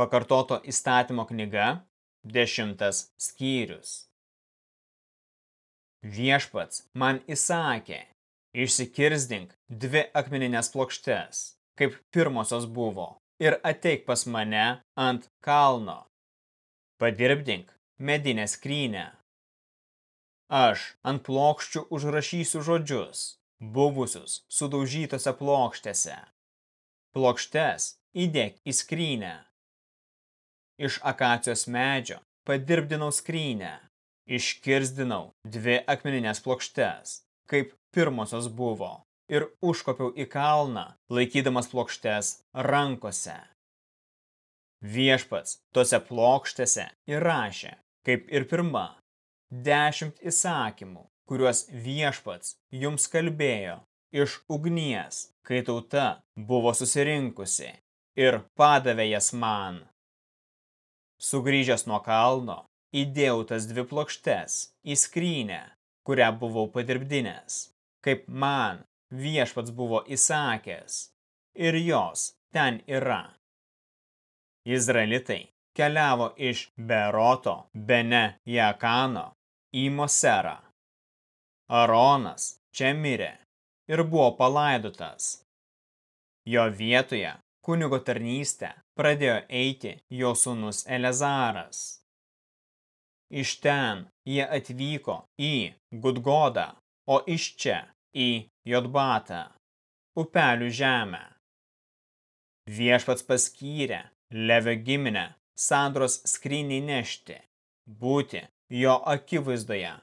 Pakartoto įstatymo knyga, dešimtas skyrius. Viešpats man įsakė, išsikirzdink dvi akmeninės plokštes, kaip pirmosios buvo, ir ateik pas mane ant kalno. Padirbdink medinę skrynę. Aš ant plokščių užrašysiu žodžius, buvusius sudaužytose plokštėse. Plokštes įdėk į skrynę iš akacijos medžio padirbdinau skrynę, iškirzdinau dvi akmeninės plokštes, kaip pirmosios buvo, ir užkopiau į kalną, laikydamas plokštes rankose. Viešpats tose plokštėse įrašė, kaip ir pirma, dešimt įsakymų, kuriuos viešpats jums kalbėjo iš ugnies, kai tauta buvo susirinkusi ir padavė jas man. Sugrįžęs nuo kalno, įdėjau tas dvi plokštes į skrynę, kurią buvau padirbdinės, kaip man viešpats buvo įsakęs, ir jos ten yra. Izraelitai keliavo iš Beroto, Bene Jakano į Moserą. Aronas čia mirė ir buvo palaidotas. Jo vietoje kunigo tarnystę pradėjo eiti jo sūnus Elezaras. Iš ten jie atvyko į Gudgodą, o iš čia į Jodbatą, upelių žemę. Viešpats paskyrė Levio giminę sandros skryniai nešti, būti jo akivaizdoje,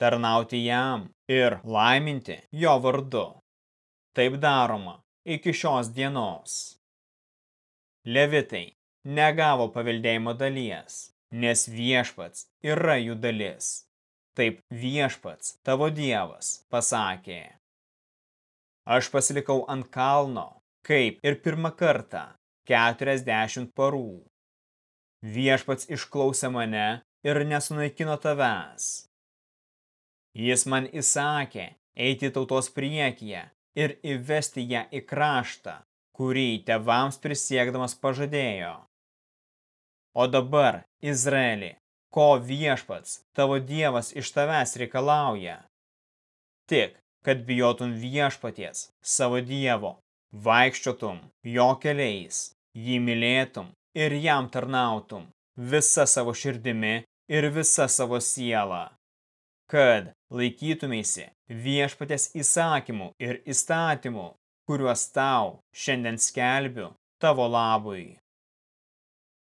tarnauti jam ir laiminti jo vardu. Taip daroma iki šios dienos. Levitai negavo paveldėjimo dalies, nes viešpats yra jų dalis. Taip viešpats, tavo dievas, pasakė. Aš pasilikau ant kalno, kaip ir pirmą kartą, keturiasdešimt parų. Viešpats išklausė mane ir nesunaikino tavęs. Jis man įsakė eiti tautos priekyje ir įvesti ją į kraštą, kurį tevams prisiekdamas pažadėjo. O dabar, Izraeli, ko viešpats, tavo dievas iš tavęs reikalauja? Tik, kad bijotum viešpaties, savo dievo, vaikščiotum jo keliais, jį mylėtum ir jam tarnautum visa savo širdimi ir visa savo siela, kad laikytumėsi viešpatės įsakymų ir įstatymų, kuriuos tau šiandien skelbiu tavo labui.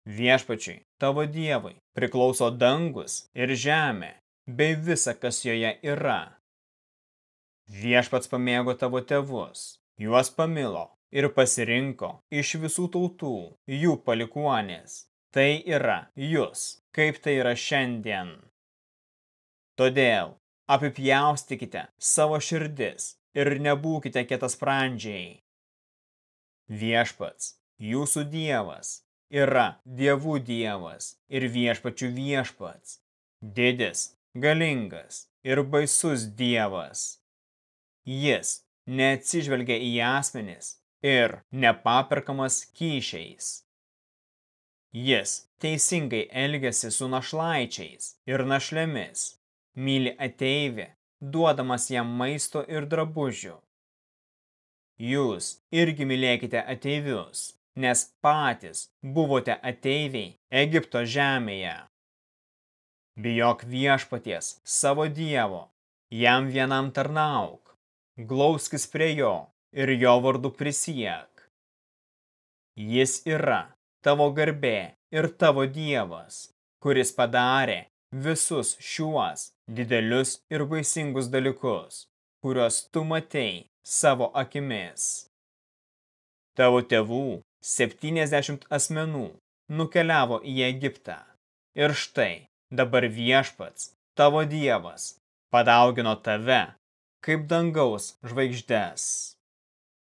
Viešpačiai, tavo dievai, priklauso dangus ir žemė, bei visa, kas joje yra. Viešpats pamėgo tavo tėvus, juos pamilo ir pasirinko iš visų tautų jų palikuonės. Tai yra jūs, kaip tai yra šiandien. Todėl apipjaustykite savo širdis ir nebūkite kietasprandžiai. Viešpats, jūsų dievas, yra dievų dievas ir viešpačių viešpats, didis, galingas ir baisus dievas. Jis neatsižvelgia į asmenis ir nepaperkamas kyšiais. Jis teisingai elgiasi su našlaičiais ir našlėmis, myli ateivį duodamas jam maisto ir drabužių. Jūs irgi mylėkite ateivius, nes patys buvote ateiviai Egipto žemėje. Bijok viešpaties savo dievo, jam vienam tarnauk, glauskis prie jo ir jo vardu prisiek. Jis yra tavo garbė ir tavo dievas, kuris padarė visus šiuos didelius ir baisingus dalykus, kuriuos tu matei savo akimis. Tavo tėvų 70 asmenų nukeliavo į Egiptą. Ir štai dabar viešpats, tavo dievas, padaugino tave kaip dangaus žvaigždes.